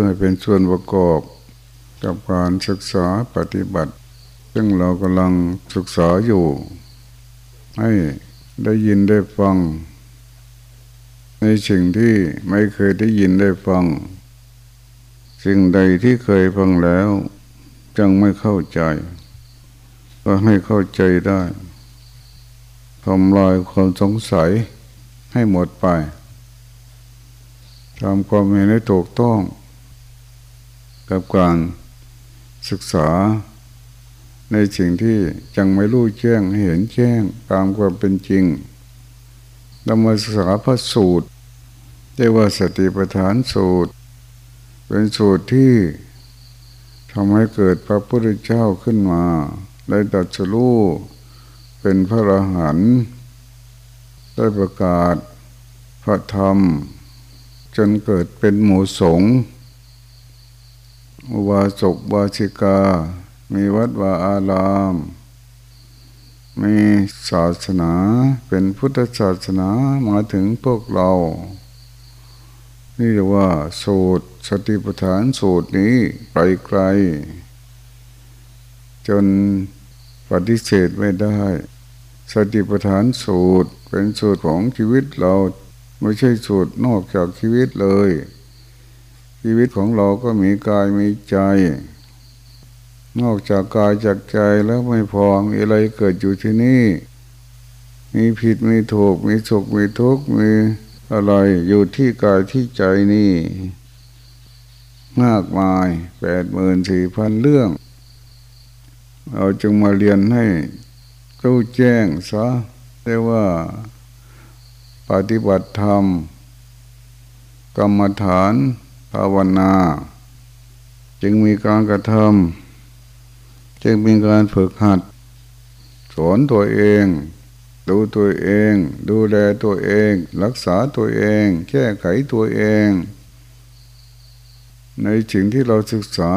พื่อให้เป็นส่วนประกอบกับการศึกษาปฏิบัติ ซึ่งเรากำลังศึกษาอยู่ ให้ได้ยินได้ฟัง ในสิ่งที่ไม่เคยได้ยินได้ฟัง สิ่งใดที่เคยฟังแล้ว จังไม่เข้าใจ ก็ให้เข้าใจได้ทำลายความสงสัยให้หมดไปทำความเห็นให้ถูกต้อง กับการศึกษาในสิ่งที่จังไม่รู้แจ้งให้เห็นแจ้งตามความเป็นจริงนำมาศึกษาพระสูตรเรียกว่าสติปัฏฐานสูตร เป็นสูตรที่ทำให้เกิดพระพุทธเจ้าขึ้นมาได้ตัดสู้เป็นพระอรหันต์ได้ประกาศพระธรรม จนเกิดเป็นหมู่สงฆ์ วาสกวาชิกา มีวัดวาอาราม มีศาสนาเป็นพุทธศาสนามาถึงพวกเรา นี่เรียกว่า สูตรสติปัฏฐานสูตรนี้ไปไกลจนปฏิเสธไม่ได้ สติปัฏฐานสูตรเป็นสูตรของชีวิตเรา ไม่ใช่สูตรนอกจากชีวิตเลย ชีวิตของเราก็มีกายมีใจ นอกจากกายจากใจแล้วไม่พอมีอะไรเกิดอยู่ที่นี่ มีผิดมีถูก มีสุขมีทุกข์มีอะไรอยู่ที่กายที่ใจนี่ มากมายแปดหมื่นสี่พันเรื่อง เราจึงมาเรียนให้รู้แจ้งซะเรียกว่าปฏิบัติธรรม กรรมฐาน ภาวนา จึงมีการกระทำจึงมีการฝึกหัด สอนตัวเอง ดูตัวเอง ดูแลตัวเอง รักษาตัวเอง แก้ไขตัวเอง ในสิ่งที่เราศึกษา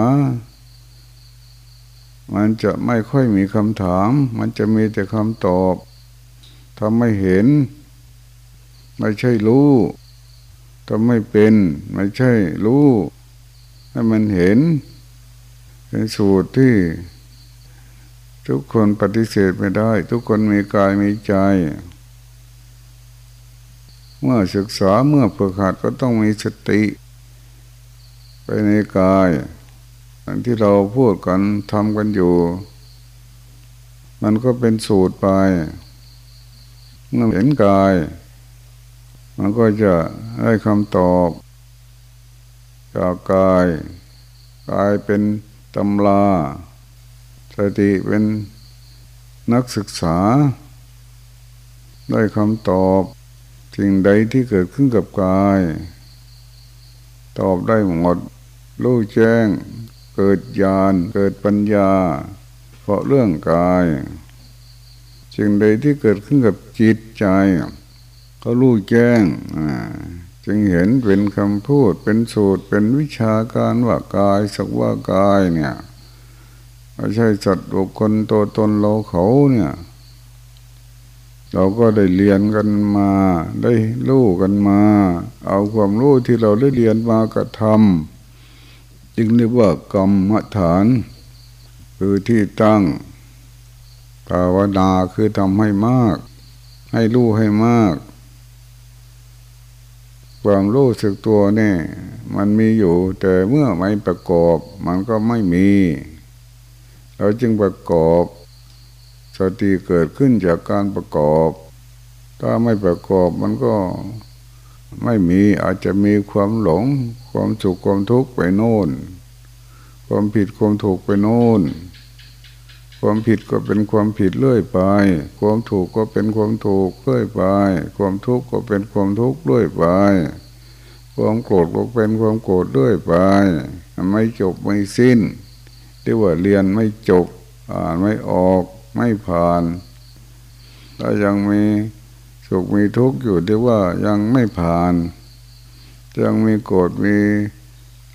มันจะไม่ค่อยมีคำถาม มันจะมีแต่คำตอบทำไม่เห็น ไม่ใช่รู้ ก็ไม่เป็นไม่ใช่รู้ให้มันเห็นเป็นสูตรที่ทุกคนปฏิเสธไม่ได้ ทุกคนมีกายมีใจ เมื่อศึกษาเมื่อฝึกหัดก็ต้องมีสติ ไปในกายอันที่เราพูดกันทำกันอยู่ มันก็เป็นสูตรไปเมื่อเห็นกาย มันก็จะให้คำตอบจากกายกายเป็นตำลาสติเป็นนักศึกษา ได้คำตอบสิ่งใดที่เกิดขึ้นกับกาย ตอบได้หมดรู้แจ้ง เกิดญาณเกิดปัญญา เพราะเรื่องกายสิ่งใดที่เกิดขึ้นกับจิตใจ ก็รู้แจ้งจึงเห็นเป็นคำพูดเป็นสูตรเป็นวิชาการว่ากายสักว่ากายเนี่ยไม่ใช่สัตว์บุคคลตัวตนเราเขาเนี่ย เราก็ได้เรียนกันมาได้รู้กันมา เอาความรู้ที่เราได้เรียนมากระทำจึงเรียกว่ากรรมฐาน คือที่ตั้งภาวนาคือทำให้มาก ให้รู้ให้มาก ความรู้สึกตัวเนี่ย มันมีอยู่ แต่เมื่อไม่ประกอบ มันก็ไม่มี เราจึงประกอบ สติเกิดขึ้นจากการประกอบ ถ้าไม่ประกอบมันก็ไม่มีอาจจะมีความหลง ความสุขความทุกข์ไปโน่น ความผิดความถูกไปโน่น ความผิดก็เป็นความผิดเรื่อยไป ความถูกก็เป็นความถูกเรื่อยไป ความทุกข์ก็เป็นความทุกข์เรื่อยไป ความโกรธก็เป็นความโกรธเรื่อยไป ไม่จบไม่สิ้นที่ว่าเรียนไม่จบ อ่านไม่ออก ไม่ผ่านถ้ายังมีสุขมีทุกข์อยู่ที่ว่ายังไม่ผ่าน ยังมีโกรธมี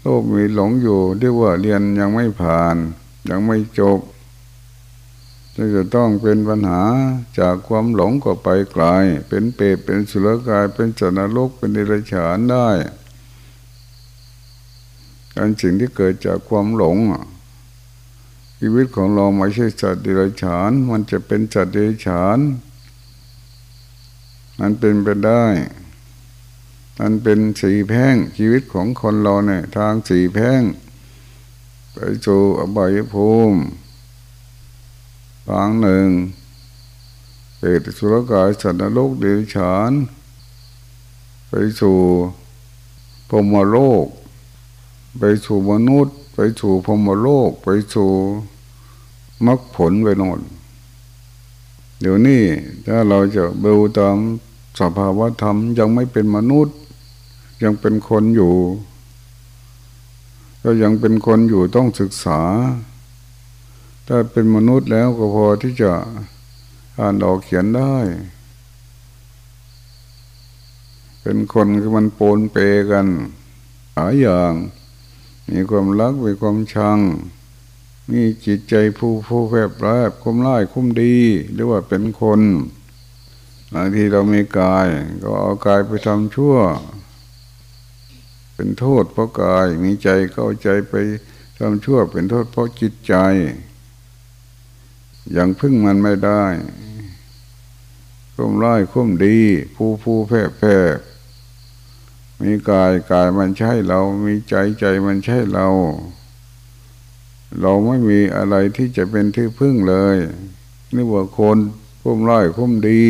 โลภมีหลงอยู่ที่ว่าเรียนยังไม่ผ่าน ยังไม่จบ จะต้องเป็นปัญหาจากความหลงก็ไปไกลเป็นเปรตเป็นสุรกายเป็นจนรกเป็นเดรัจฉานได้การสิ่งที่เกิดจากความหลงชีวิตของเราไม่ใช่สัตว์เดรัจฉาน มันจะเป็นสัตว์เดรัจฉาน มันเป็นไปได้ มันเป็นสีแพ่งชีวิตของคนเราเนี่ย ทางสีแพ่งไปสู่อบายภูมิ ทางหนึ่งเปรตสุรกายสัตว์นรกเดรัจฉาน ไปสู่พรมโลก ไปสู่มนุษย์ ไปสู่พรมโลก ไปสู่มรรคผลไปนอนเดี๋ยวนี้ถ้าเราจะเบลตามสภาวะธรรมยังไม่เป็นมนุษย์ ยังเป็นคนอยู่ ก็ยังเป็นคนอยู่ต้องศึกษา ถ้าเป็นมนุษย์แล้วก็พอที่จะอ่านออกเขียนได้ เป็นคนคือมันโปนเปกันหลายอย่าง มีความรักมีความชัง มีจิตใจผู้ผู้แคบแรบคุ้มร้ายคุ้มดีหรือว่าเป็นคนบางทีเรามีกาย ก็เอากายไปทำชั่ว เป็นโทษเพราะกายมีใจก็เอาใจไปทำชั่วเป็นโทษเพราะจิตใจ อยังพึ่งมันไม่ได้คุ้มร้ายคุ้มดี ผู้ผู้แพ้แพ้มีกายกายมันใช่เรา มีใจใจมันใช่เรา เราไม่มีอะไรที่จะเป็นที่พึ่งเลย นี่ว่าคนคุ้มร้ายคุ้มดี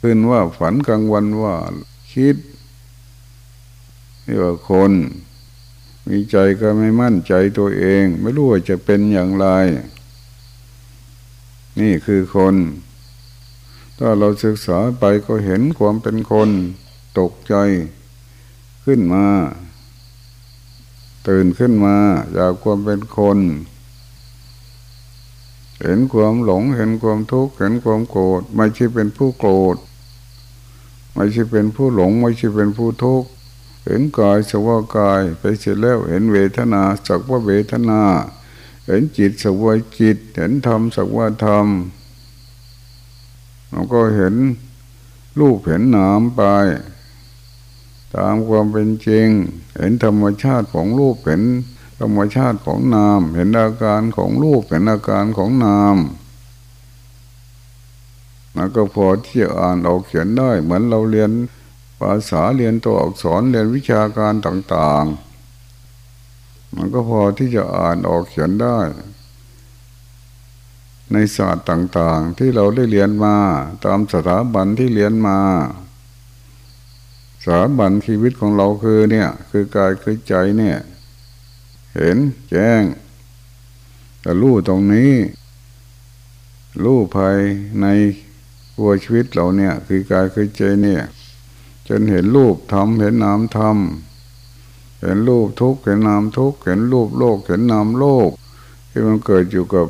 ขึ้นว่าฝันกลางวันว่าคิดนี่ว่าคน มีใจก็ไม่มั่นใจตัวเอง ไม่รู้ว่าจะเป็นอย่างไร นี่คือคน ถ้าเราศึกษาไปก็เห็นความเป็นคน ตกใจขึ้นมา ตื่นขึ้นมาจากความเป็นคน เห็นความหลงเห็นความทุกข์เห็นความโกรธไม่ใช่เป็นผู้โกรธไม่ใช่เป็นผู้หลง ไม่ใช่เป็นผู้ทุกข์ เห็นกายสักว่ากายไปเสร็จแล้วเห็นเวทนาสักว่าเวทนา เห็นจิตสักว่าจิต เห็นธรรมสักว่าธรรมเราก็เห็นรูปเห็นนามไป ตามความเป็นจริง เห็นธรรมชาติของรูปเห็นธรรมชาติของนาม เห็นอาการของรูปเห็นอาการของนามมันก็พอที่จะอ่านออกเขียนได้ เหมือนเราเรียน ภาษาเรียนตัวอักษรเรียนวิชาการต่าง ๆ มันก็พอที่จะอ่านออกเขียนได้ ในศาสตร์ต่าง ๆ ที่เราได้เรียนมาตามสถาบันที่เรียนมาสถาบันชีวิตของเราคือเนี่ย คือกายคือใจเนี่ย เห็นแจ้ง แต่รู้ตรงนี้ รู้ภายในตัวชีวิตเราเนี่ย คือกายคือใจเนี่ย จนเห็นรูปทำเห็นนามทำเห็นรูปทุกข์เห็นนามทุกข์เห็นรูปโลกเห็นนามโลก ที่มันเกิดอยู่กับ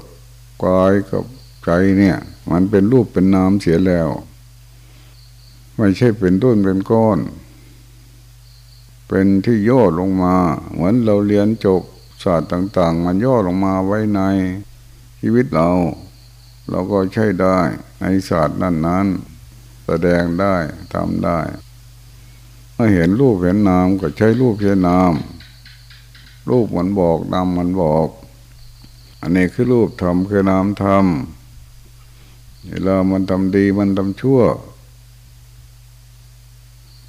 กายกับใจเนี่ย มันเป็นรูปเป็นนามเสียแล้ว ไม่ใช่เป็นต้นเป็นก้อน เป็นที่ย่อลงมา เหมือนเราเรียนจบศาสตร์ต่าง ๆ มันย่อลงมาไว้ในชีวิตเรา เราก็ใช้ได้ในศาสตร์นั้นๆ แสดงได้ทำได้ เมื่อเห็นรูปเห็นนามก็ใช้รูปใช้นามรูปมันบอกนามมันบอก อันนี้คือรูปทำคือนามทำเวลามันทำดีมันทำชั่ว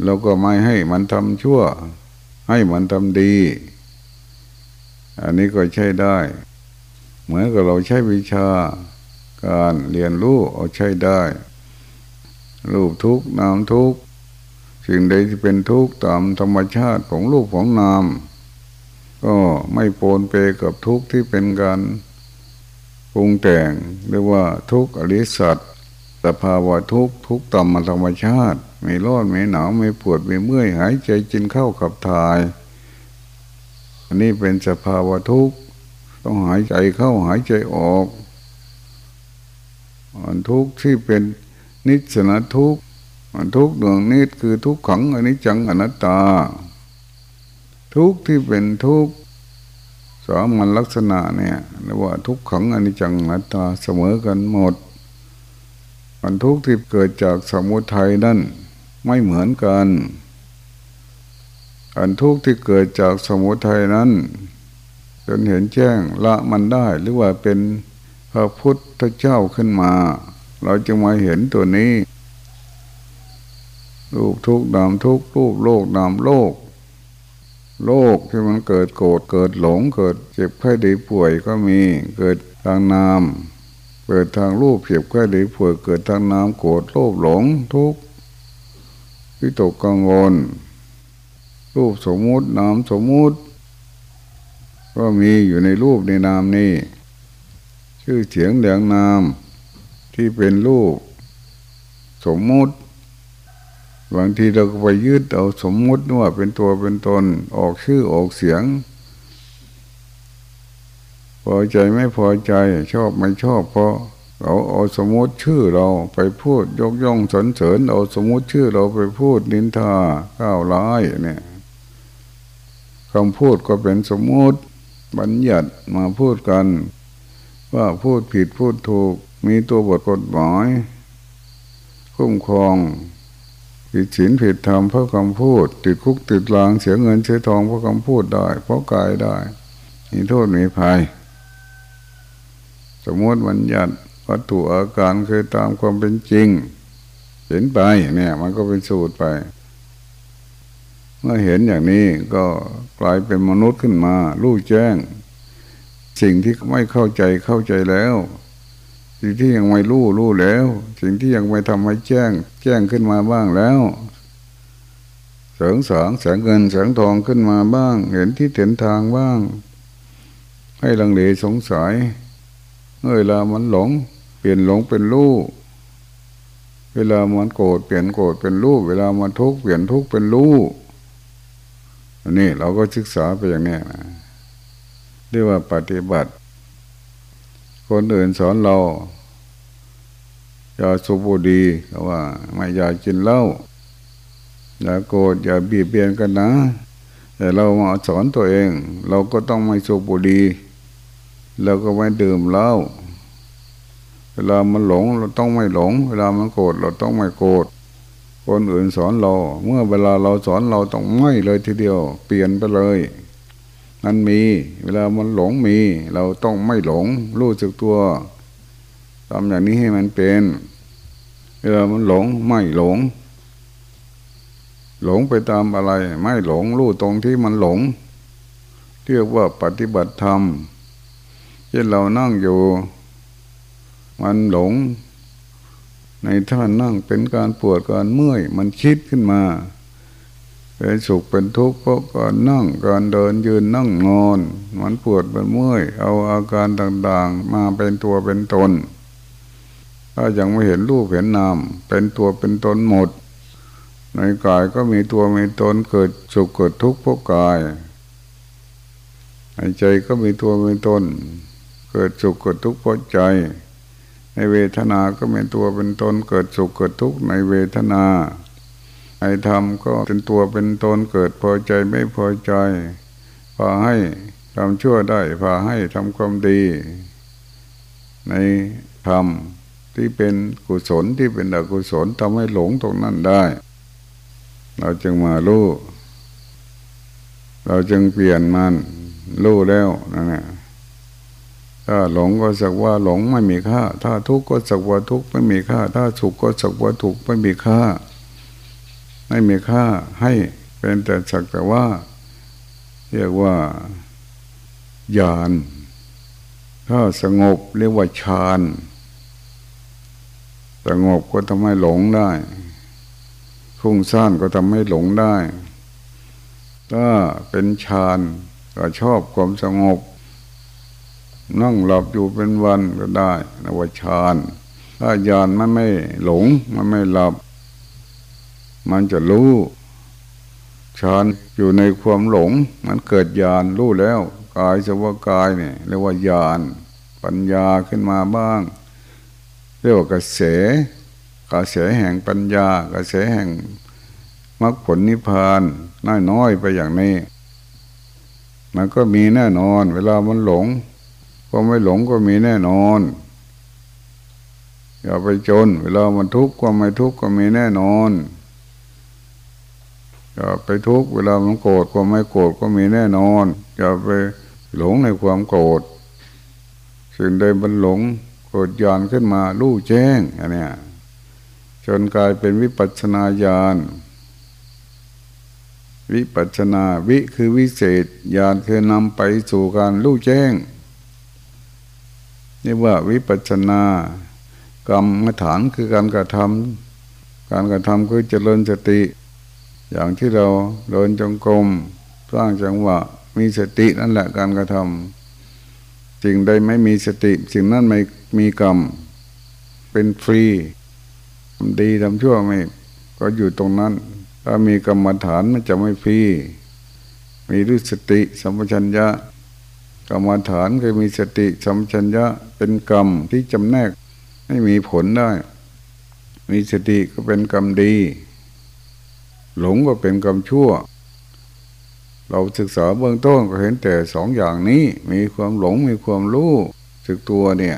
เราก็ไม่ให้มันทำชั่ว ให้มันทำดี อันนี้ก็ใช้ได้ เหมือนกับเราใช้วิชา การเรียนรู้เอาใช้ได้ รูปทุกนามทุก สิ่งใดที่เป็นทุกข์ตามธรรมชาติของรูปของนาม ก็ไม่โปนเปกับทุกข์ที่เป็นการปรุงแต่งเรียกว่าทุกข์อริสัตสภาวะทุกข์ทุกตามธรรมชาติ ไม่ร้อนไม่หนาวไม่ปวดไม่เมื่อยหายใจจินเข้าขับถ่าย อันนี้เป็นสภาวะทุกข์ต้องหายใจเข้าหายใจออกมันทุกข์ที่เป็นนิสนทุกข์ มันทุกดวงนิสคือทุกขังอันนี้จังอนัตตา ทุกที่เป็นทุกสามัญลักษณะเนี่ยเรียกว่าทุกขังอันนี้จังอนัตตาเสมอกันหมด มันทุกที่เกิดจากสมุทัยนั่นไม่เหมือนกันอันทุกข์ที่เกิดจากสมุทัยนั้น จนเห็นแจ้งละมันได้หรือว่าเป็นพระพุทธเจ้าขึ้นมา เราจะมาเห็นตัวนี้ รูปทุกนามทุกรูปโลกนามโลก โลกที่มันเกิดโกรธเกิดหลงเกิดเจ็บไข้ได้ป่วยก็มีเกิดทางนามเกิดทางรูปเจ็บไข้ได้ป่วยเกิดทางนามโกรธโลภหลงทุกข์วิตกกังวล รูปสมมุตินามสมมุติ ก็มีอยู่ในรูปในนามนี้ชื่อเสียงเหลืองนามที่เป็นรูป สมมุติ บางทีเราก็ไปยึดเอาสมมุติว่าเป็นตัวเป็นตนออกชื่อออกเสียง พอใจไม่พอใจชอบไม่ชอบเพราะเราเอาสมมติชื่อเราไปพูดยกย่องสรรเสริญเอาสมมติชื่อเราไปพูดนินทาก้าวร้ายเนี่ยคำพูดก็เป็นสมมติบัญญัติมาพูดกัน ว่าพูดผิดพูดถูกมีตัวบทกฎหมายคุ้มครอง ผิดศีลผิดธรรมเพราะคำพูด ติดคุกติดลางเสียเงินเสียทองเพราะคำพูดได้ เพราะกายได้ มีโทษมีภัย สมมติบัญญัติวัตถุอาการคือตามความเป็นจริง เห็นไปเนี่ย มันก็เป็นสูตรไป เมื่อเห็นอย่างนี้ก็กลายเป็นมนุษย์ขึ้นมา รู้แจ้ง สิ่งที่ไม่เข้าใจเข้าใจแล้ว สิ่งที่ยังไม่รู้รู้แล้ว สิ่งที่ยังไม่ทำให้แจ้ง แจ้งขึ้นมาบ้างแล้วแสงสางแสงเงินแสงทองขึ้นมาบ้าง เห็นที่เห็นทางบ้าง ให้ลังเลสงสัยเมื่อเวลามันหลง เปลี่ยนหลงเป็นรู้เวลามันโกรธเปลี่ยนโกรธเป็นรู้เวลามันทุกข์เปลี่ยนทุกข์เป็นรู้อันนี้เราก็ศึกษาไปอย่างนี้นะเรียกว่าปฏิบัติ คนอื่นสอนเราอย่าสุบุดีก็ว่า ไม่อยากกินเหล้าอย่าโกรธอย่าบีบเบียนกันนะ แต่เรามาสอนตัวเอง เราก็ต้องไม่สุบุดีเราก็ไม่ดื่มเหล้าเวลามันหลงเราต้องไม่หลง เวลามันโกรธเราต้องไม่โกรธคนอื่นสอนเรา เมื่อเวลาเราสอนเราต้องไม่เลยทีเดียว เปลี่ยนไปเลย มันมี เวลามันหลงมี เราต้องไม่หลง รู้สึกตัวทำอย่างนี้ให้มันเป็น เวลามันหลงไม่หลง หลงไปตามอะไร ไม่หลงรู้ตรงที่มันหลง เรียกว่าปฏิบัติธรรมเช่นเรานั่งอยู่ มันหลง ในท่านั่งเป็นการปวดการเมื่อย มันคิดขึ้นมา เป็นสุขเป็นทุกข์เพราะการนั่งการเดินยืนนั่งนอนมันปวดมันเมื่อยเอาอาการต่างๆ มาเป็นตัวเป็นตน ถ้ายังไม่เห็นรูปเห็นนามเป็นตัวเป็นตนหมด ในกายก็มีตัวมีตนเกิดสุขเกิดทุกข์เพราะกายในใจก็มีตัวมีตน เกิดสุขเกิดทุกข์เพราะใจ ในเวทนาก็เป็นตัวเป็นตนเกิดสุขเกิดทุกข์ในเวทนา ไอ้ธรรมก็เป็นตัวเป็นตนเกิดพอใจไม่พอใจพาให้ทำชั่วได้พาให้ทำความดี ในธรรมที่เป็นกุศลที่เป็นอกุศลทำให้หลงตรงนั้นได้ เราจึงมารู้เราจึงเปลี่ยนมันรู้แล้วนั่นแหละถ้าหลงก็สักว่าหลงไม่มีค่า ถ้าทุกข์ก็สักว่าทุกข์ไม่มีค่า ถ้าสุขก็สักว่าทุกข์ไม่มีค่า ไม่มีค่าให้เป็นแต่สักแต่ว่า เรียกว่าญาณถ้าสงบเรียกว่าฌานสงบก็ทำให้หลงได้ฟุ้งซ่านก็ทำให้หลงได้ ถ้าเป็นฌานก็ชอบความสงบ นั่งหลับอยู่เป็นวันก็ได้นว่าฌานถ้าญาณมันไม่หลง มันไม่หลับ มันจะรู้ฌานอยู่ในความหลง มันเกิดญาณรู้แล้ว กายสวากายเนี่ยเรียกว่าญาณปัญญาขึ้นมาบ้าง เรียกว่ากระแสกระแสแห่งปัญญากระแสแห่งมรรคผลนิพพานน้อยน้อยไปอย่างนี้ มันก็มีแน่นอน เวลามันหลงก็ไม่หลงก็มีแน่นอน อย่าไปจน เวลามันทุกข์ก็ไม่ทุกข์ก็มีแน่นอน อย่าไปทุกข์เวลามันโกรธก็ไม่โกรธก็มีแน่นอนอย่าไปหลงในความโกรธสิ่งใดมันหลงโกรธยานขึ้นมาลู่แจ้งอันเนี้ยจนกลายเป็นวิปัสนาญาณวิปัสนาวิคือวิเศษญาณคือนำไปสู่การรู้แจ้งนี่ว่าวิปัสนากรรมฐานคือการกระทำการกระทำคือเจริญสติ อย่างที่เราเดินจงกรมสร้างจังหวะมีสตินั่นแหละการกระทำสิ่งใดไม่มีสติสิ่งนั้นไม่มีกรรม เป็นฟรีทำดีทำชั่วไม่ ก็อยู่ตรงนั้น ถ้ามีกรรมฐานมันจะไม่ฟรีมีรู้สติสัมปชัญญะกรรมฐานคือมีสติสัมปชัญญะเป็นกรรมที่จำแนกให้มีผลได้ มีสติก็เป็นกรรมดี หลงก็เป็นกรรมชั่ว เราศึกษาเบื้องต้นก็เห็นแต่สองอย่างนี้ มีความหลงมีความรู้สึกตัวเนี่ย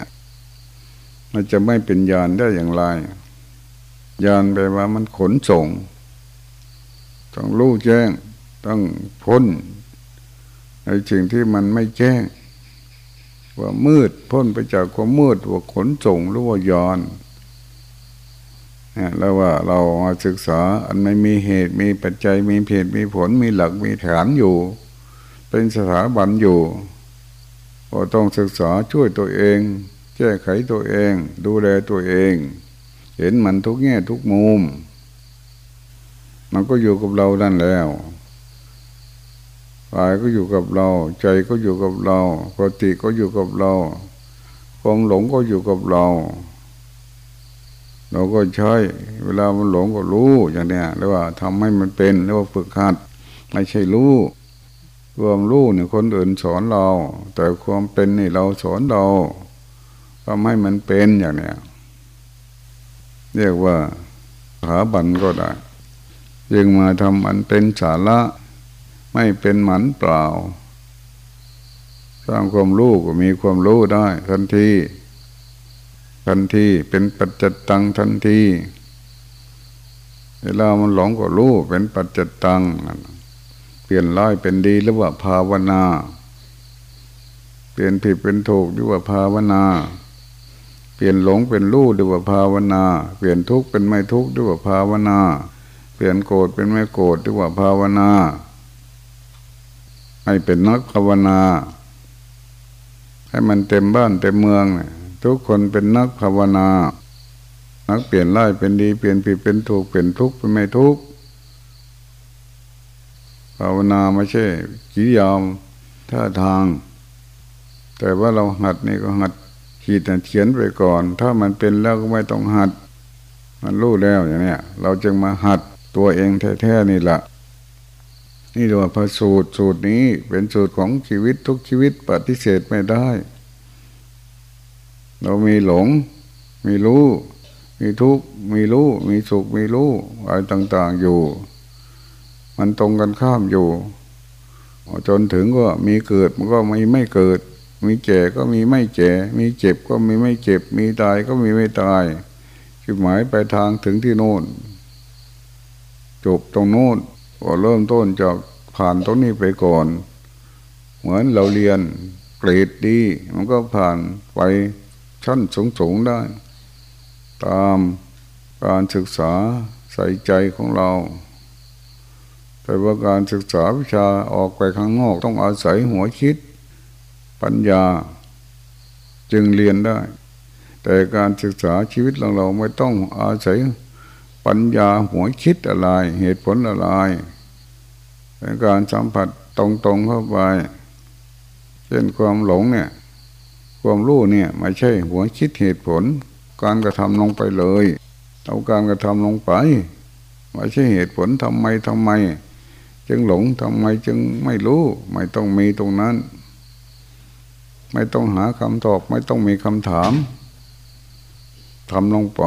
มันจะไม่เป็นญาณได้อย่างไรญาณแปลว่ามันขนส่ง ต้องรู้แจ้ง ต้องพ้นในสิ่งที่มันไม่แจ้ง ว่ามืดพ้นไปจากความมืดว่าขนส่งหรือว่ายอน แล้วว่าเรามาศึกษาอันไม่มีเหตุมีปัจจัยมีเหตุมีผลมีหลักมีฐานอยู่ เป็นสถาบันอยู่ก็ต้องศึกษาช่วยตัวเอง แก้ไขตัวเอง ดูแลตัวเอง เห็นมันทุกแง่ทุกมุม มันก็อยู่กับเราดันแล้วกายก็อยู่กับเรา ใจก็อยู่กับเราปกติก็อยู่กับเราความหลงก็อยู่กับเรา เราก็ใช้เวลามันหลงก็รู้อย่างเนี้ยเรียกว่าทำให้มันเป็นเรียกว่าฝึกหัดไม่ใช่รู้ความรู้เนี่ยคนอื่นสอนเรา แต่ความเป็นนี่เราสอนเราทำให้มันเป็นอย่างเนี้ยเรียกว่าสถาบันก็ได้ยึงมาทำอันเป็นสาระ ไม่เป็นหมันเปล่า สร้างความรู้ก็มีความรู้ได้ทันที ทันทีเป็นปัจจตังทันทีเวลามันหลงก็รู้เป็นปัจจตังเปลี่ยนร้ายเป็นดีหรือว่าภาวนา เปลี่ยนผิดเป็นถูกหรือว่าภาวนา เปลี่ยนหลงเป็นรู้หรือว่าภาวนา เปลี่ยนทุกข์เป็นไม่ทุกข์หรือว่าภาวนา เปลี่ยนโกรธเป็นไม่โกรธหรือว่าภาวนาให้เป็นนักภาวนา ให้มันเต็มบ้านเต็มเมือง ทุกคนเป็นนักภาวนา นักเปลี่ยนร้ายเป็นดี เปลี่ยนผิดเป็นถูกเปลี่ยนทุกข์เป็นไม่ทุกข์ภาวนาไม่ใช่กิยามท่าทาง แต่ว่าเราหัดนี่ก็หัดขีดเขียนไปก่อน ถ้ามันเป็นแล้วก็ไม่ต้องหัด มันรู้แล้วอย่างเนี้ยเราจึงมาหัดตัวเองแท้ๆนี่แหละนี่เรียกว่าพระสูตรสูตรนี้เป็นสูตรของชีวิตทุกชีวิตปฏิเสธไม่ได้ เรามีหลง มีรู้ มีทุกข์ มีรู้ มีสุข มีรู้อะไรต่าง ๆอยู่ มันตรงกันข้ามอยู่ จนถึงก็มีเกิดมันก็ไม่ไม่เกิด มีแก่ก็มีไม่แก่มีเจ็บก็มีไม่เจ็บ มีตายก็มีไม่ตาย จุดหมายไปทางถึงที่โน่น จบตรงโน้นก็เริ่มต้นจากผ่านตรงนี้ไปก่อน เหมือนเราเรียนเกรดดี มันก็ผ่านไป ชั้นสูงๆได้ ตามการศึกษาใส่ใจของเรา แต่ว่าการศึกษาวิชาออกไปข้างนอกต้องอาศัยหัวคิด ปัญญา จึงเรียนได้ แต่การศึกษาชีวิตของเราไม่ต้องอาศัยปัญญาหัวคิดอะไร เหตุผลอะไรเป็นการสัมผัสตรงๆเข้าไปเช่นความหลงเนี่ย ความรู้เนี่ยไม่ใช่หัวคิดเหตุผล การกระทำลงไปเลยเอาการกระทำลงไปไม่ใช่เหตุผลทำไมทำไม จึงหลงทำไมจึงไม่รู้ ไม่ต้องมีตรงนั้น ไม่ต้องหาคำตอบ ไม่ต้องมีคำถามทำลงไป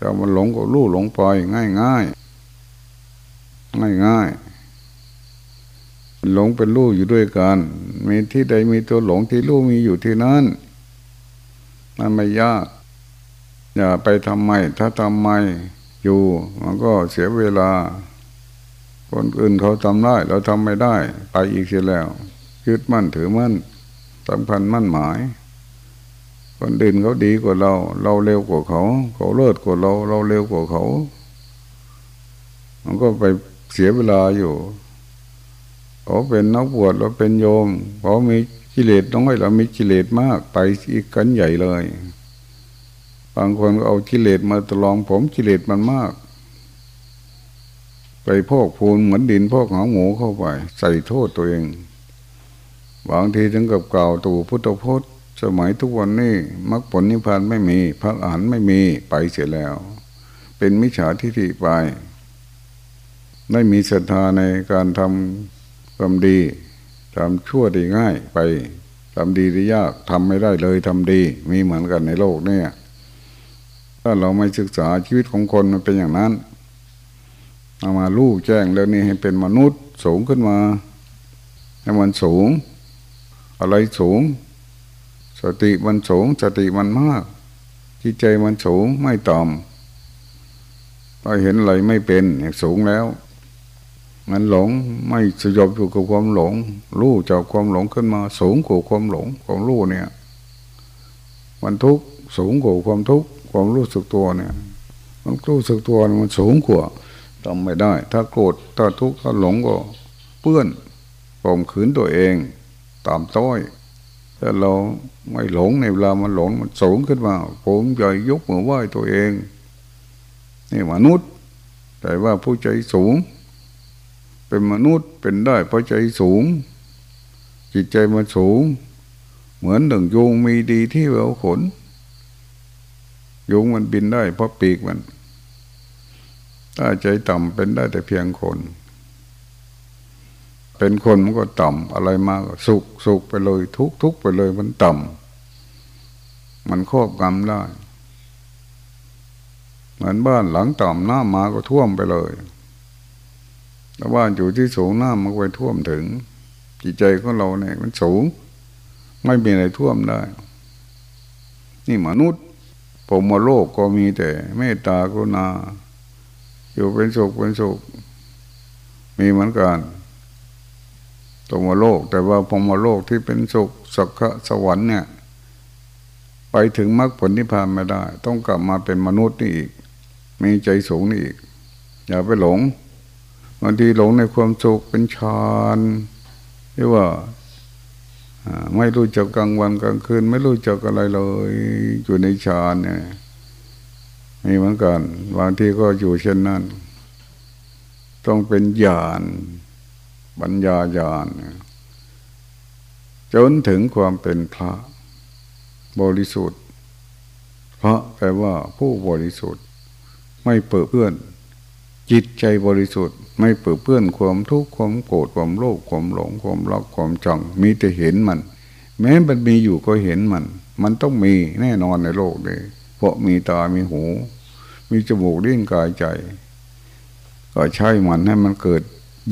ถ้ามันหลงก็รู้หลงไปง่ายง่ายง่ายง่าย หลงเป็นรู้อยู่ด้วยกัน มีที่ใดมีตัวหลงที่รู้มีอยู่ที่นั้นมันไม่ยาก อย่าไปทำไม ถ้าทำไมอยู่ มันก็เสียเวลา คนอื่นเขาทำได้ เราทำไม่ได้ ไปอีกเสียแล้ว ยึดมั่นถือมั่นสำคัญมั่นหมาย คนอื่นเขาดีกว่าเรา เราเร็วกว่าเขา เขาเลิศกว่าเรา เราเร็วกว่าเขา มันก็ไปเสียเวลาอยู่ เขาเป็นนักบวชเราเป็นโยมเขามีกิเลสน้อยเรามีกิเลสมากไปอีกกันใหญ่เลย บางคนก็เอากิเลสมาตลองผมกิเลสมันมาก ไปพอกพูนเหมือนดินพอกหางหมูเข้าไป ใส่โทษตัวเองบางทีถึงกับกล่าวตู่พุทธพจน์ สมัยทุกวันนี้มรรคผลนิพพานไม่มี พระอรหันต์ไม่มีไปเสียแล้ว เป็นมิจฉาทิฏฐิไปไม่มีศรัทธาในการทำ ความดีทำชั่วได้ง่ายไปทำดีได้ยากทำไม่ได้เลยทำดี มีเหมือนกันในโลกเนี่ยถ้าเราไม่ศึกษาชีวิตของคนมันเป็นอย่างนั้นเอามาลู่แจ้งแล้วนี่ให้เป็นมนุษย์สูงขึ้นมาให้มันสูง อะไรสูง สติมันสูง สติมันมากจิตใจมันสูงไม่ต่ำถ้าเห็นอะไรไม่เป็นสูงแล้ว มันหลงไม่สยบอยู่กับความหลง รู้จากความหลงขึ้นมาสูงกว่าความหลงความรู้เนี่ย มันทุกข์สูงกว่าความทุกข์ความรู้สึกตัวเนี่ย มันรู้สึกตัวมันสูงกว่าทำไม่ได้ ถ้าโกรธถ้าทุกข์ถ้าหลงก็เปื้อนผมขืนตัวเองตามต้อยถ้าเราไม่หลงในเวลามันหลงมันสูงขึ้นมาผมใหญ่ยกมือไหว้ตัวเองนี่มนุษย์แต่ว่าผู้ใจสูง เป็นมนุษย์เป็นได้เพราะใจสูง จิตใจมันสูง เหมือนหนึ่งยุงมีดีที่เวาขนยุงมันบินได้เพราะปีกมัน ถ้าใจต่ำเป็นได้แต่เพียงคน เป็นคนมันก็ต่ำอะไรมากสุขสุขไปเลย ทุกทุกไปเลยมันต่ำมันครอบงำได้ เหมือนบ้านหลังต่ำหน้ามาก็ท่วมไปเลย แต่ว่าอยู่ที่สูงน้ำมันไปท่วมถึง จิตใจของเราเนี่ยมันสูง ไม่มีอะไรท่วมได้ นี่มนุษย์ผมมาโลกก็มีแต่เมตตากรุณา อยู่เป็นสุขเป็นสุข มีเหมือนกันตัวมาโลก แต่ว่าพอมาโลกที่เป็นสุขสักสวรรค์เนี่ย ไปถึงมรรคผลนิพพานไม่ได้ ต้องกลับมาเป็นมนุษย์นี่อีก มีใจสูงนี่อีก อย่าไปหลง บางทีหลงในความสุขเป็นฌานเรียกว่าไม่รู้จักกลางวันกลางคืน ไม่รู้จักอะไรเลย อยู่ในฌานเนี่ยมีเหมือนกันบางทีก็อยู่เช่นนั้น ต้องเป็นญาณปัญญาญาณจนถึงความเป็นพระบริสุทธิ์ พระแปลว่าผู้บริสุทธิ์ ไม่เปิดเพื่อน จิตใจบริสุทธิ์ ไม่เปื้อเพื่อนความทุกข์ความโกรธความโลภความหลงความรักความจังมีแต่เห็นมัน แม้มันมีอยู่ก็เห็นมัน มันต้องมีแน่นอนในโลกเลยเพราะมีตามีหู มีจมูกลิ้นกายใจ ก็ใช้มันให้มันเกิด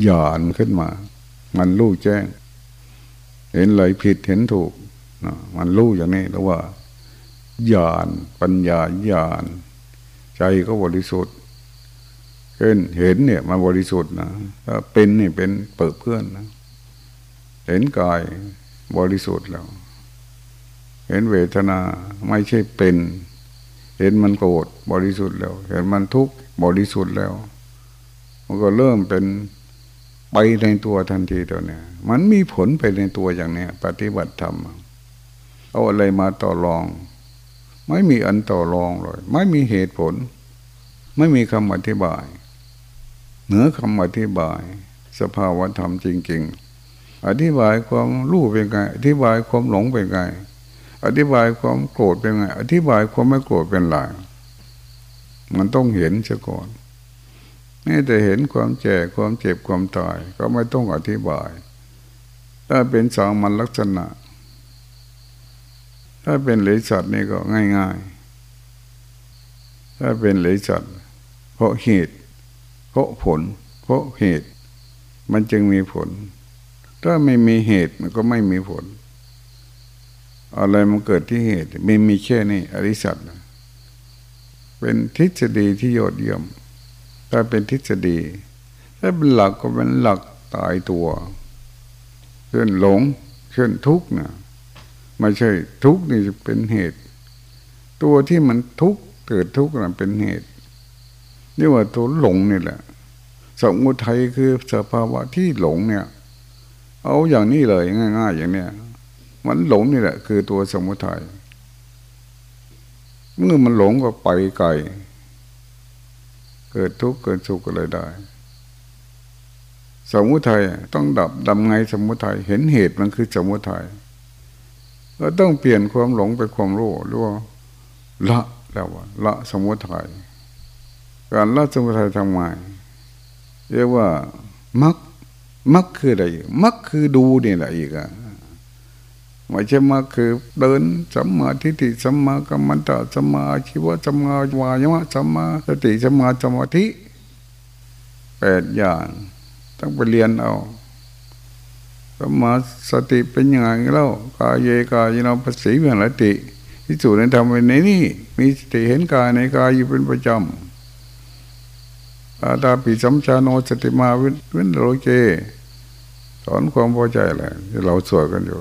ญาณขึ้นมา มันรู้แจ้ง เห็นอะไรผิดเห็นถูกมันรู้อย่างนี้แล้วว่าญาณปัญญาญาณใจก็บริสุทธิ์ เห็นเห็นเนี่ยมันบริสุทธิ์นะถ้าเป็นนี่เป็นเปิดเพื่อนนะเห็นกายบริสุทธิ์แล้ว เห็นเวทนาไม่ใช่เป็น เห็นมันโกรธบริสุทธิ์แล้ว เห็นมันทุกข์บริสุทธิ์แล้ว มันก็เริ่มเป็นไปในตัวทันทีตัวเนี้ยมันมีผลไปในตัวอย่างเนี้ยปฏิบัติธรรมเอาอะไรมาต่อรอง ไม่มีอันต่อรองเลย ไม่มีเหตุผล ไม่มีคำอธิบาย เหนือคำอธิบาย สภาวธรรมจริง ๆ อธิบายความรู้เป็นไง อธิบายความหลงเป็นไง อธิบายความโกรธเป็นไง อธิบายความไม่โกรธเป็นไรมันต้องเห็นเสียก่อนนี่แต่เห็นความแก่ความเจ็บความตาย ก็ไม่ต้องอธิบาย ถ้าเป็นสามัญลักษณะ ถ้าเป็นเลสัตนี่ก็ง่ายๆ ถ้าเป็นเลสัตเพราะเหตุ เพราะผล เพราะเหตุ มันจึงมีผล ถ้าไม่มีเหตุมันก็ไม่มีผล อะไรมันเกิดที่เหตุไม่มีแค่นี้อริสัตเป็นทฤษฎีที่ยอดเยี่ยม ถ้าเป็นทฤษฎี ถ้าเป็นหลักก็เป็นหลักตายตัวเช่นหลงเช่นทุกข์นะไม่ใช่ทุกข์นี่จะเป็นเหตุ ตัวที่มันทุกข์เกิดทุกข์นั้นเป็นเหตุ นี่ว่าตัวหลงนี่แหละ สมุทัยคือสภาวะที่หลงเนี่ย เอาอย่างนี้เลยง่าย ๆ อย่างเนี้ยมันหลงนี่แหละ คือตัวสมุทัยเมื่อมันหลงก็ไปไกลเกิดทุกข์เกิดสุขอะไรได้ สมุทัยต้องดับดำไงสมุทัยเห็นเหตุมันคือสมุทัยก็ต้องเปลี่ยนความหลงเป็นความรู้หรือว่าละแล้วว่าละสมุทัย การละสมุทัยทำไมเรียกว่ามักมักคืออะไรมักคือดูนี่แหละอีกอะไม่ใช่มาคือเดินสัมมาทิฏฐิสัมมากรรมันตะสัมมาชีวะสัมมาวายมะสัมมาสติสัมมาสมาธิแปดอย่างต้องไปเรียนเอาสัมมาสติเป็นยังไงเล่ากายเยกายโนภาษีเมืองละติ ที่สุดในธรรมในนี้ มีสติเห็นกายในกายอยู่เป็นประจำ อาตาปิสัมชาโนสติมาวินโรเจสอนความพอใจแหละเราสวดกันอยู่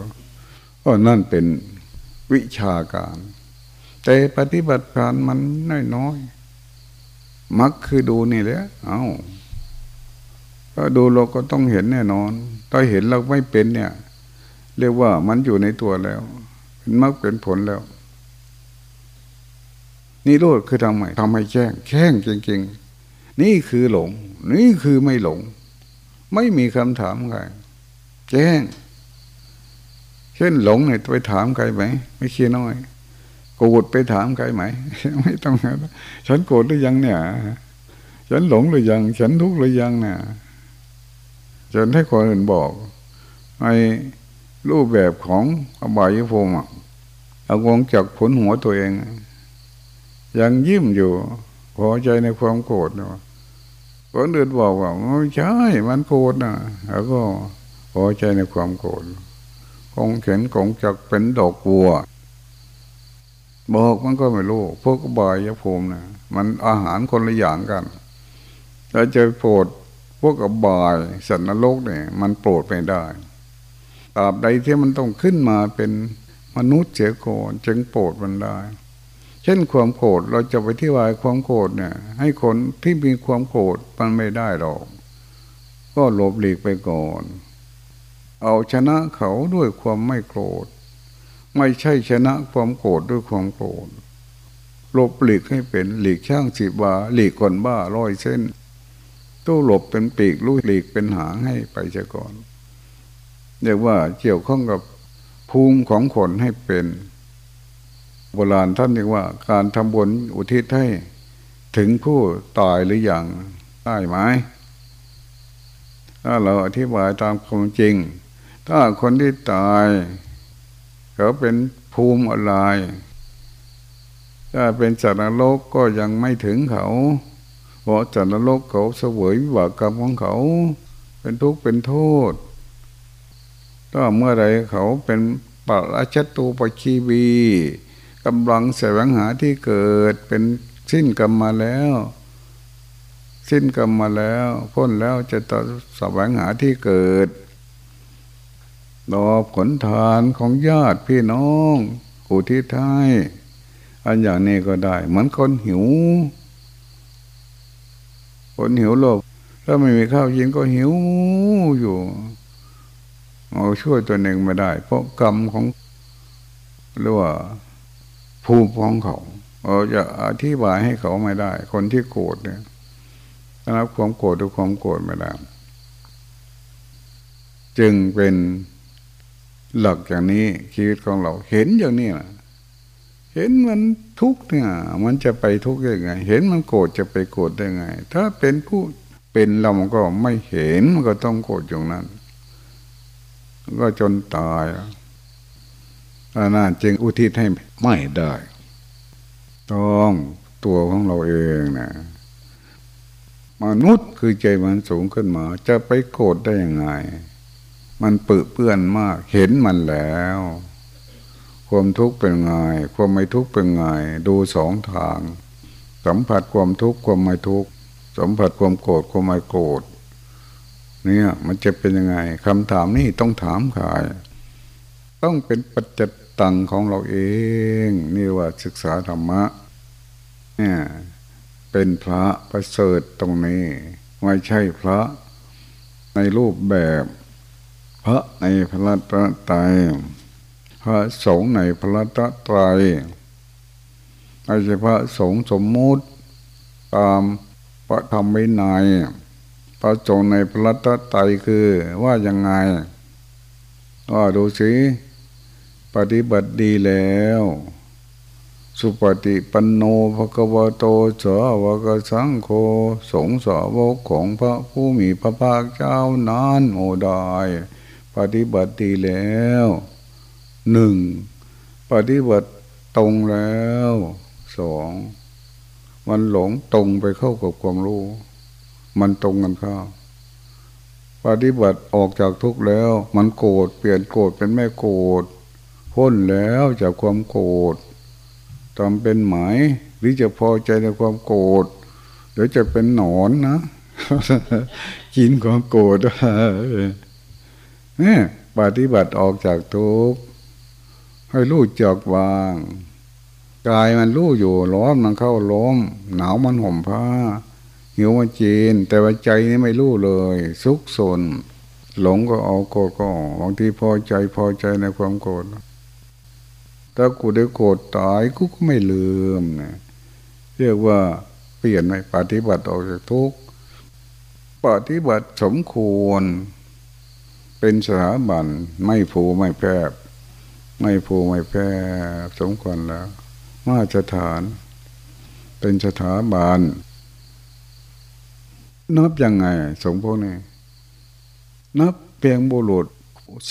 ก็นั่นเป็นวิชาการ แต่ปฏิบัติการมันน้อยน้อยมักคือดูนี่แหละเอาถ้าดูเราก็ต้องเห็นแน่นอนถ้าเห็นเราไม่เป็นเนี่ย เรียกว่ามันอยู่ในตัวแล้วเป็นมรรคเป็นผลแล้วนี่รู้คือทำไมทำให้แจ้งแจ้งจริงๆ นี่คือหลง นี่คือไม่หลง ไม่มีคำถามใครแจ้งเช่นหลงเนี่ยไปถามใครไหม ไม่คิดน้อยโกรธไปถามใครไหม ไม่ต้องฉันโกรธหรือยังเนี่ย ฉันหลงหรือยัง ฉันทุกข์หรือยังเนี่ยฉันให้คนอื่นบอกในรูปแบบของอบายภูมิเอาวงจากผลหัวตัวเอง ยังยิ้มอยู่พอใจในความโกรธเนาะ คนอื่นบอกว่าไม่ใช่ มันโกรธนะแล้วก็พอใจในความโกรธคงเข็นคงจักเป็นดอกบัวบอกมันก็ไม่รู้พวกบายยภูมินะมันอาหารคนละอย่างกันถ้าจะโปรดพวกบายสัตว์นรกเนี่ย มันโปรดไม่ได้ตราบใดที่มันต้องขึ้นมาเป็นมนุษย์เสียก่อนจึงโปรดมันได้ ช่นความโกรธเราจะไปที่วายความโกรธเนี่ย ให้คนที่มีความโกรธมันไม่ได้หรอก ก็หลบหลีกไปก่อน เอาชนะเขาด้วยความไม่โกรธ ไม่ใช่ชนะความโกรธด้วยความโกรธหลบหลีกให้เป็นหลีกช่างสิบาหลีกคนบ้าร้อยเส้นตู้หลบเป็นปีกลูกหลีกเป็นหางให้ไปเสียก่อนเรียกว่าเกี่ยวข้องกับภูมิของคนให้เป็น โบราณท่านเรียกว่า การทำบุญอุทิศให้ถึงผู้ตายหรืออยังได้ไหมถ้าเราอธิบายตามความจริง ถ้าคนที่ตายเขาเป็นภูมิอะไรถ้าเป็นสัตว์นรกก็ยังไม่ถึงเขาเพราะสัตว์นรกเขาเสวยวิบากกรรมของเขา เป็นทุกข์เป็นโทษถ้าเมื่อไรเขาเป็นปราชตูปชีวี กำลังแสวงหาที่เกิดเป็นสิ้นกรรมมาแล้ว สิ้นกรรมมาแล้ว พ้นแล้วจะต่อแสวงหาที่เกิดรอผลทานของญาติพี่น้องอุทิศให้อันอย่างนี้ก็ได้ เหมือนคนหิว คนหิวโลกถ้าไม่มีข้าวกินก็หิวอยู่เอาช่วยตัวเองไม่ได้ เพราะกรรมของหรือว่า ภูมิของเขาเราจะอธิบายให้เขาไม่ได้ คนที่โกรธเนี่ยรับความโกรธด้วยความโกรธไม่ได้จึงเป็นหลักอย่างนี้ชีวิตของเราเห็นอย่างนี้นะเห็นมันทุกข์เนี่ย มันจะไปทุกข์ยังไง เห็นมันโกรธจะไปโกรธได้ไง ถ้าเป็นผู้เป็นเรามันก็ไม่เห็นมันก็ต้องโกรธอย่างนั้น ก็จนตาย อานาจึงอุทิศให้ไม่ได้ ต้องตัวของเราเองนะมนุษย์คือใจมันสูงขึ้นมา จะไปโกรธได้ยังไง มันเปื้อเปื้อนมากเห็นมันแล้ว ความทุกข์เป็นไง ความไม่ทุกข์เป็นไง ดูสองทาง สัมผัสความทุกข์ความไม่ทุกข์สัมผัสความโกรธความไม่โกรธเนี่ยมันจะเป็นยังไงคำถามนี้ต้องถามใคร ต้องเป็นปัจจตังของเราเอง นี่ว่าศึกษาธรรมะเนี่ยเป็นพระประเสริฐตรงนี้ ไม่ใช่พระในรูปแบบ พระในพระตรตรัยพระสงฆ์ในพระตรตรัยไม่ใช่พระสงฆ์สมมุติตามพระธรรมวินัยพระสงฆ์ในพระตรตรัยคือว่ายังไงว่าดูสิ ปฏิบัติดีแล้ว สุปฏิปันโนภควโตสาวกสังโฆสงสาวกของพระผู้มีพระภาคเจ้านานโอดายปฏิบัติดีแล้วหนึ่งปฏิบัติตรงแล้วสองมันหลงตรงไปเข้ากับความรู้ มันตรงกันข้าปฏิบัติออกจากทุกข์แล้ว มันโกรธเปลี่ยนโกรธเป็นไม่โกรธ พ้นแล้วจากความโกรธทำเป็นหมายหรือจะพอใจในความโกรธเดี๋ยวจะเป็นหนอนนะกินความโกรธเนี่ยปฏิบัติออกจากทุกข์ให้รู้จักวางกายมันรู้อยู่ร้อนมันเข้าล้มหนาวมันห่มผ้าหิวมันจีน แต่ว่าใจนี่ไม่รู้เลย ซุกซนหลงก็เอาโกรธก็บางทีพอใจพอใจในความโกรธ ถ้ากูได้โกรธตายกูก็ไม่ลืมนะเรียกว่าเปลี่ยนไหมปฏิบัติออกจากทุกข์ปฏิบัติสมควร เป็นสถาบันไม่ผูไม่แพรบไม่ผูไม่แพรบสมควรแล้ว มาตรฐาน เป็นสถาบันนับยังไงสมพวกนี้นับเพียงบุรุษ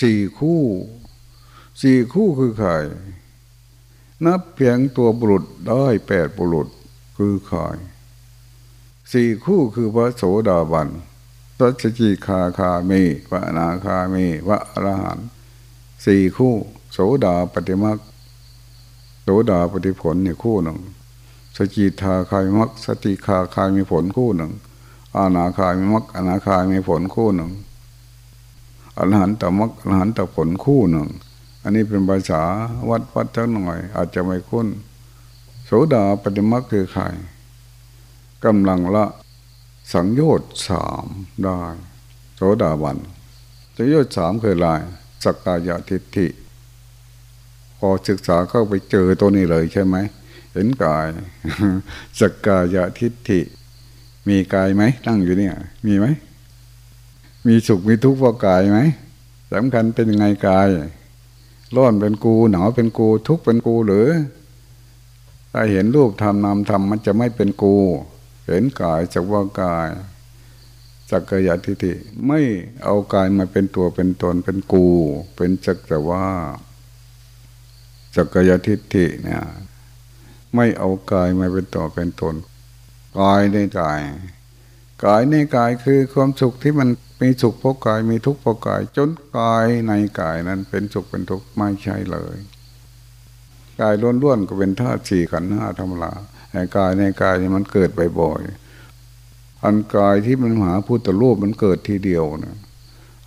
สี่คู่ สี่คู่คือใคร นับเพียงตัวบุรุษได้แปดบุรุษคือใครสี่คู่คือพระโสดาบันสัจจิคาคามีพระนาคามีพระอรหันต์สี่คู่ โสดาปฏิมักโสดาปฏิผลเนี่คู่หนึ่งสจิทาคายมักสติคาคายมีผลคู่หนึ่งอานาคายมีมักอนาคายมีผลคู่หนึ่งอรหันตมักอรหันตผลคู่หนึ่ง อันนี้เป็นภาษาวัดวัดจังหน่อย อาจจะไม่คุ้นโสดาปฏิมักคือใครกำลังละสังโยชน์สามได้โสดาบันสังโยชน์สามคืออะไรสักกายทิฏฐิพอศึกษาเข้าไปเจอตัวนี้เลยใช่ไหมเห็นกายสักกายทิฏฐิ มีกายไหมนั่งอยู่เนี่ย มีไหมมีสุขมีทุกข์เพราะกายไหมสำคัญเป็นยังไงกาย ร้อนเป็นกูหนาวเป็นกู ทุกเป็นกูหรือ ถ้าเห็นรูปทำนามทำมันจะไม่เป็นกู เห็นกายจากว่ากายจักรยานทิฏฐิไม่เอากายมาเป็นตัวเป็นตนเป็นกู เป็นจักรว่าจักรยานทิฏฐิเนี่ยไม่เอากายมาเป็นตัวเป็นตนกายในกาย กายในกายคือความสุขที่มันมีสุขเพราะกายมีทุกข์เพราะกาย จนกายในกายนั้นเป็นสุขเป็นทุกข์ไม่ใช่เลย กายล้วนๆก็เป็นธาตุสี่ขันธ์ห้าธรรมดาแต่กายในกายมันเกิดบ่อยๆอันกายที่มันหาพุทธรูปมันเกิดทีเดียวนะ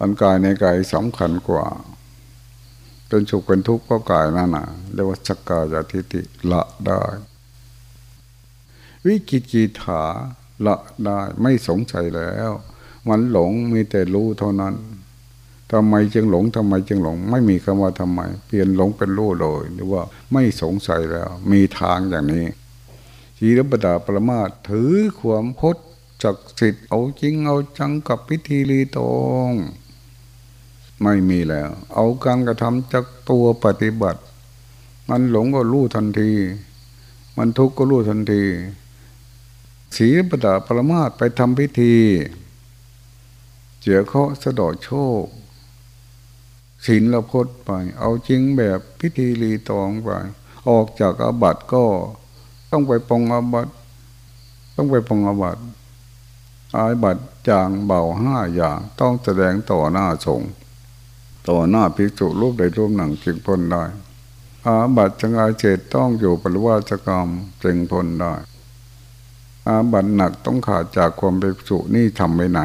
อันกายในกายสำคัญกว่า จนสุขเป็นทุกข์เพราะกายนั่นนะเรียกว่าสกกายทิฏฐิละได้ วิกิจิฐา ละได้ไม่สงสัยแล้ว มันหลงมีแต่รู้เท่านั้นทำไมจึงหลงทำไมจึงหลง ไม่มีคำว่าทำไม เปลี่ยนหลงเป็นรู้เลยหรือว่าไม่สงสัยแล้ว มีทางอย่างนี้ชีรบดาปรมาถือความพดจักสิทธิ์เอาจริงเอาจังกับพิธีรีตองไม่มีแล้ว เอาการกระทำจากตัวปฏิบัติ มันหลงก็รู้ทันที มันทุกข์ก็รู้ทันที ศีลปดาปรมาตไปทำพิธีเจียเขาะสะดอโชคศีลละพดไป เอาจริงแบบพิธีรีตองไป ออกจากอาบัติก็ต้องไปปองอาบัติต้องไปปองอาบัติอาบัติจางเบาห้าอย่างต้องแสดงต่อหน้าสงต่อหน้าภิกษุรูปใดรูปหนังจึงพ้นได้ อาบัติจังอาเจตต้องอยู่ปริวาสกรรมจึงพ้นได้ อาบัตหนักต้องขาดจากความเป็นสุนี่ทำไปไหน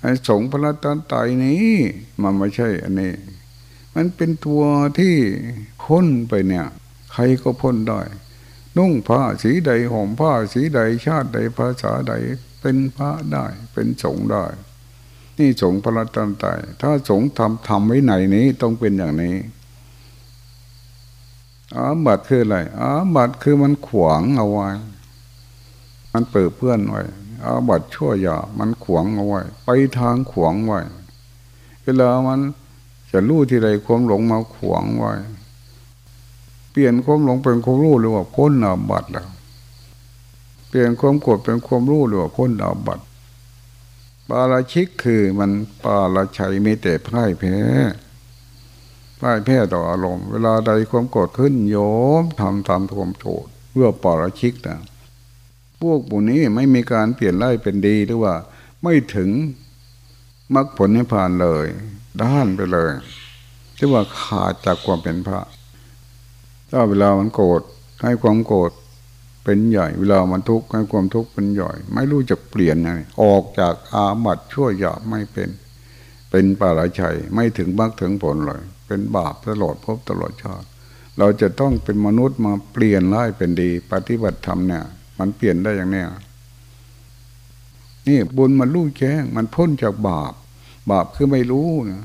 ไอ้สงพระรัตนตรัยนี้มันไม่ใช่อันนี้ มันเป็นตัวที่พ้นไปเนี่ย ใครก็พ้นได้นุ่งผ้าสีใดห่มผ้าสีใดชาติใดภาษาใดเป็นพระได้เป็นสงได้ นี่สงพระรัตนตรัยถ้าสงทำทำไว้ไหนนี้ต้องเป็นอย่างนี้อาบัตคืออะไรอาบัตคือมันขวางเอาไว้ มันเปิดเพื่อนไว้อาบัตชั่วยามันขวางเอาไว้ ไปทางขวางไว้เวลามันจะรู้ที่ใดความหลงมาขวางไว้ เปลี่ยนความหลงเป็นความรู้หรือว่าพ้นอาบัตแล้ว เปลี่ยนความโกรธเป็นความรู้หรือว่าพ้นอาบัตปาราชิกคือมันปาราชัยมีแต่พ่ายแพ้พ่ายแพ้ต่ออารมณ์ เวลาใดความโกรธขึ้นโยมทำตามความโกรธเพื่อปาราชิกนะ พวกปุนี้ไม่มีการเปลี่ยนไล่เป็นดีหรือว่า ไม่ถึงมรรคผลนิพพานเลย ด้านไปเลยที่ว่าขาดจากความเป็นพระ ถ้าเวลามันโกรธให้ความโกรธเป็นใหญ่ เวลามันทุกข์ให้ความทุกข์เป็นใหญ่ ไม่รู้จะเปลี่ยนไงออกจากอาบัตชั่วหยาบไม่เป็น เป็นปาราชัยไม่ถึงมรรคถึงผลเลย เป็นบาปตลอดภพตลอดชาติเราจะต้องเป็นมนุษย์มาเปลี่ยนร้ายเป็นดี ปฏิบัติธรรมเนี่ย มันเปลี่ยนได้อย่างเนี้ยนี่บุญมันรู้แจ้ง มันพ้นจากบาป บาปคือไม่รู้นะ